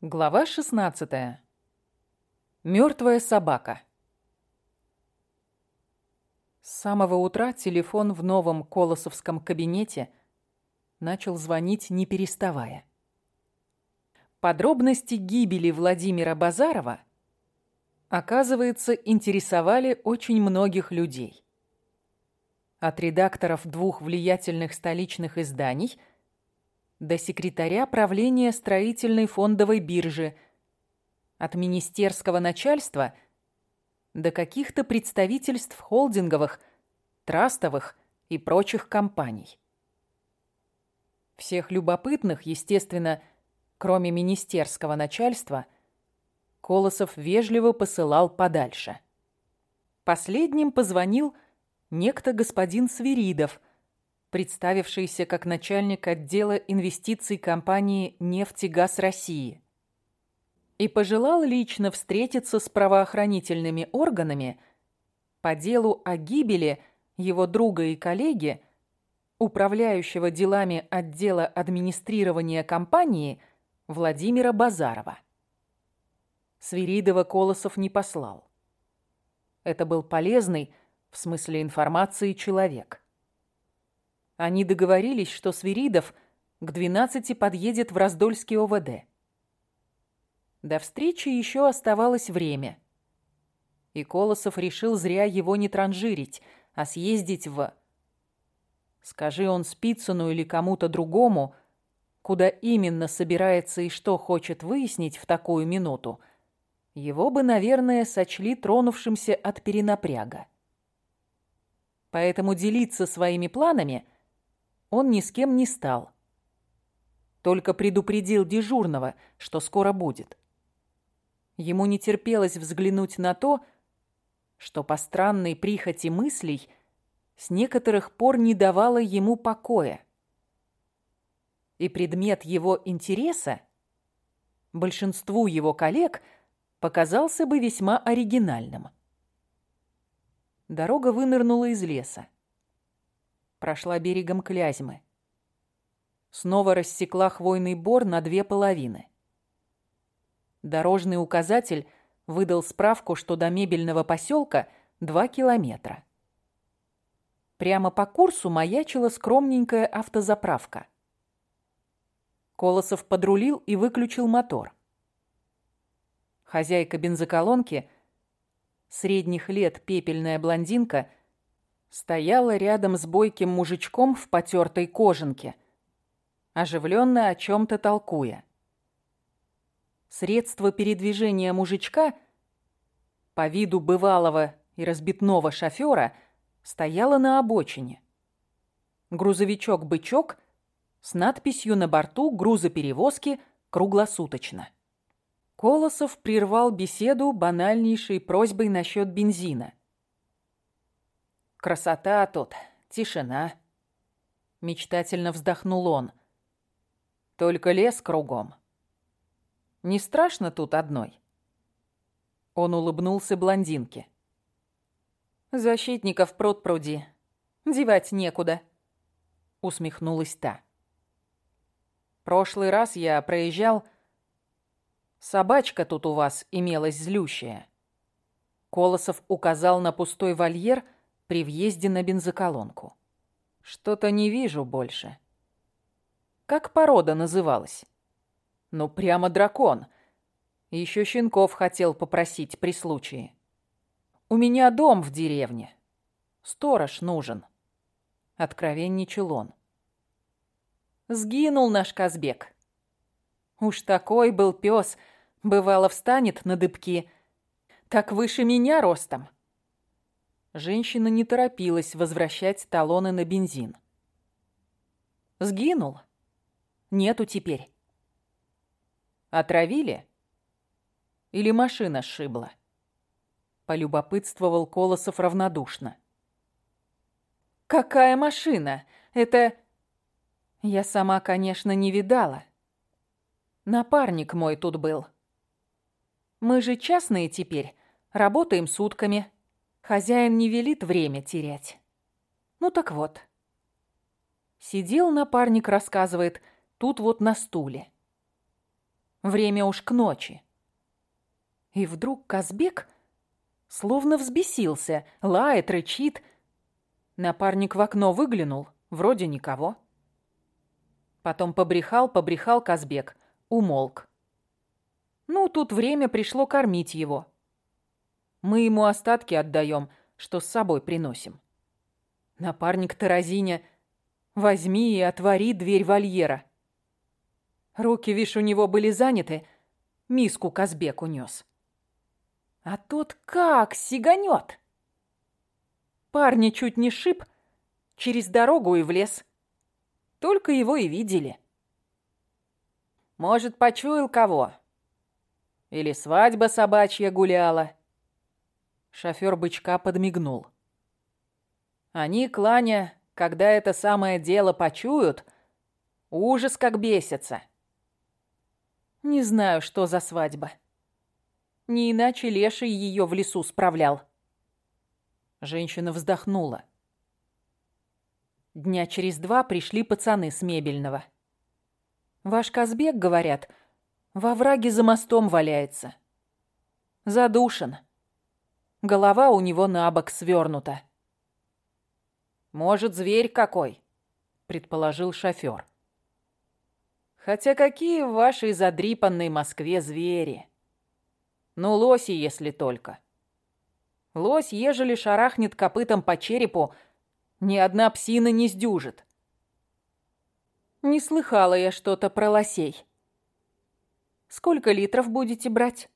Глава 16. Мертвая собака. С самого утра телефон в новом Колосовском кабинете начал звонить не переставая. Подробности гибели Владимира Базарова, оказывается, интересовали очень многих людей. От редакторов двух влиятельных столичных изданий – до секретаря правления строительной фондовой биржи, от министерского начальства до каких-то представительств холдинговых, трастовых и прочих компаний. Всех любопытных, естественно, кроме министерского начальства, Колосов вежливо посылал подальше. Последним позвонил некто господин Свиридов – представившийся как начальник отдела инвестиций компании «Нефтегаз России», и пожелал лично встретиться с правоохранительными органами по делу о гибели его друга и коллеги, управляющего делами отдела администрирования компании Владимира Базарова. Свиридова Колосов не послал. Это был полезный, в смысле информации, человек – они договорились, что Свиридов к 12 подъедет в Раздольский ОВД. До встречи еще оставалось время. И Колосов решил зря его не транжирить, а съездить в... Скажи он Спицыну или кому-то другому, куда именно собирается и что хочет выяснить в такую минуту, его бы, наверное, сочли тронувшимся от перенапряга. Поэтому делиться своими планами – он ни с кем не стал. Только предупредил дежурного, что скоро будет. Ему не терпелось взглянуть на то, что по странной прихоти мыслей с некоторых пор не давало ему покоя. И предмет его интереса большинству его коллег показался бы весьма оригинальным. Дорога вынырнула из леса прошла берегом Клязьмы. Снова рассекла хвойный бор на две половины. Дорожный указатель выдал справку, что до мебельного поселка два километра. Прямо по курсу маячила скромненькая автозаправка. Колосов подрулил и выключил мотор. Хозяйка бензоколонки, средних лет пепельная блондинка, стояла рядом с бойким мужичком в потертой кожанке, оживленно о чем-то толкуя. Средство передвижения мужичка, по виду бывалого и разбитного шофера, стояло на обочине. Грузовичок-бычок с надписью на борту грузоперевозки круглосуточно. Колосов прервал беседу банальнейшей просьбой насчет бензина. Красота тут, тишина. Мечтательно вздохнул он. Только лес кругом. Не страшно тут одной? Он улыбнулся блондинке. Защитников пруд пруди. Девать некуда. Усмехнулась та. Прошлый раз я проезжал... Собачка тут у вас имелась злющая. Колосов указал на пустой вольер, при въезде на бензоколонку. Что-то не вижу больше. Как порода называлась? Ну, прямо дракон. Еще щенков хотел попросить при случае. У меня дом в деревне. Сторож нужен. Откровенничал он. Сгинул наш Казбек. Уж такой был пес, бывало встанет на дыбки, так выше меня ростом. Женщина не торопилась возвращать талоны на бензин. «Сгинул? Нету теперь». «Отравили? Или машина сшибла?» Полюбопытствовал Колосов равнодушно. «Какая машина? Это...» «Я сама, конечно, не видала. Напарник мой тут был. Мы же частные теперь, работаем сутками». Хозяин не велит время терять. Ну так вот. Сидел напарник, рассказывает, тут вот на стуле. Время уж к ночи. И вдруг Казбек словно взбесился, лает, рычит. Напарник в окно выглянул, вроде никого. Потом побрехал, побрехал Казбек, умолк. Ну, тут время пришло кормить его. Мы ему остатки отдаем, что с собой приносим. Напарник Таразиня, возьми и отвори дверь вольера. Руки, вишь, у него были заняты, миску Казбек унес. А тот как сиганет! Парня чуть не шиб, через дорогу и в лес. Только его и видели. Может, почуял кого? Или свадьба собачья гуляла? Шофёр бычка подмигнул. Они, Кланя, когда это самое дело почуют, ужас как бесятся. Не знаю, что за свадьба. Не иначе Леший ее в лесу справлял. Женщина вздохнула. Дня через два пришли пацаны с мебельного. Ваш Казбек, говорят, во враге за мостом валяется. Задушен. Голова у него на бок свернута. «Может, зверь какой?» — предположил шофёр. «Хотя какие в вашей задрипанной Москве звери? Ну, лоси, если только. Лось, ежели шарахнет копытом по черепу, ни одна псина не сдюжит. Не слыхала я что-то про лосей. Сколько литров будете брать?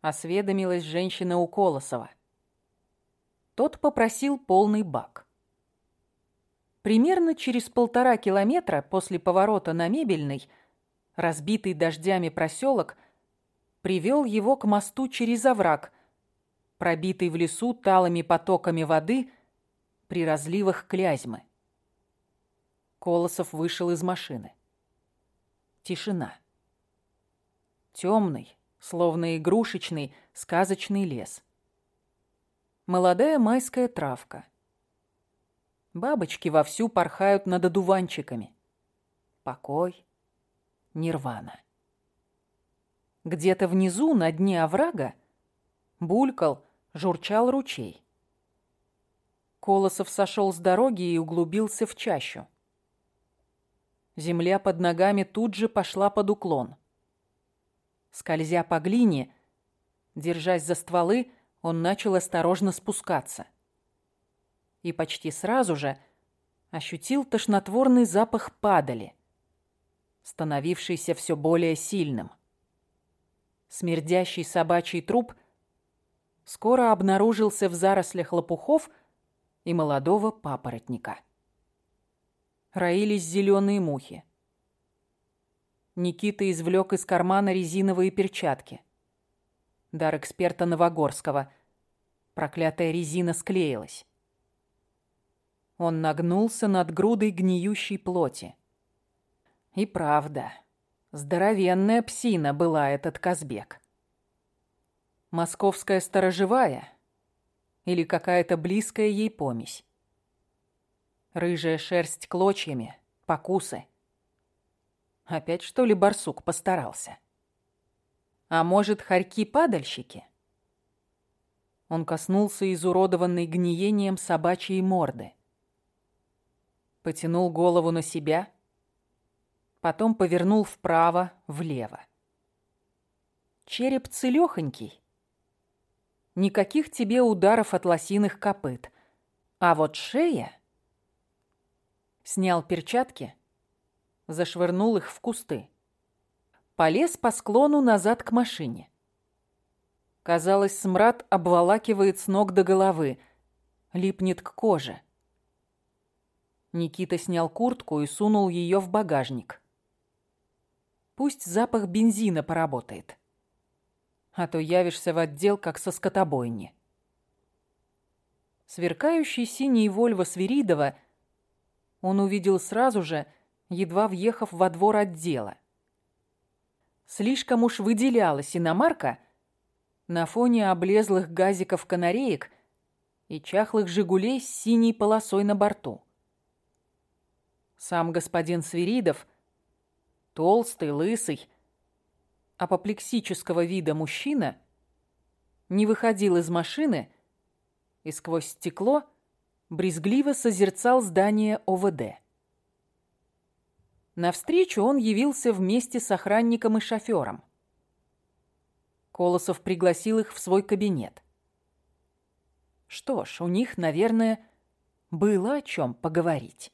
Осведомилась женщина у Колосова. Тот попросил полный бак. Примерно через полтора километра после поворота на Мебельный, разбитый дождями проселок привел его к мосту через овраг, пробитый в лесу талыми потоками воды при разливах Клязьмы. Колосов вышел из машины. Тишина. Темный, словно игрушечный, сказочный лес. Молодая майская травка. Бабочки вовсю порхают над одуванчиками. Покой, нирвана. Где-то внизу, на дне оврага, булькал, журчал ручей. Колосов сошел с дороги и углубился в чащу. Земля под ногами тут же пошла под уклон. Скользя по глине, держась за стволы, он начал осторожно спускаться. И почти сразу же ощутил тошнотворный запах падали, становившийся все более сильным. Смердящий собачий труп скоро обнаружился в зарослях лопухов и молодого папоротника. Роились зеленые мухи. Никита извлек из кармана резиновые перчатки. Дар эксперта Новогорского. Проклятая резина склеилась. Он нагнулся над грудой гниющей плоти. И правда, здоровенная псина была этот Казбек. Московская сторожевая или какая-то близкая ей помесь. Рыжая шерсть клочьями, покусы — Опять, что ли, барсук постарался? А может, хорьки-падальщики? Он коснулся изуродованной гниением собачьей морды. Потянул голову на себя, потом повернул вправо, влево. Череп целёхонький. Никаких тебе ударов от лосиных копыт. А вот шея... Снял перчатки, зашвырнул их в кусты. Полез по склону назад к машине. Казалось, смрад обволакивает с ног до головы, липнет к коже. Никита снял куртку и сунул ее в багажник. Пусть запах бензина поработает. А то явишься в отдел, как со скотобойни. Сверкающий синий Вольво Свиридова он увидел сразу же, едва въехав во двор отдела. Слишком уж выделялась иномарка на фоне облезлых газиков-канареек и чахлых «Жигулей» с синей полосой на борту. Сам господин Свиридов, толстый, лысый, апоплексического вида мужчина не выходил из машины и сквозь стекло брезгливо созерцал здание ОВД. Навстречу он явился вместе с охранником и шофером. Колосов пригласил их в свой кабинет. Что ж, у них, наверное, было о чем поговорить.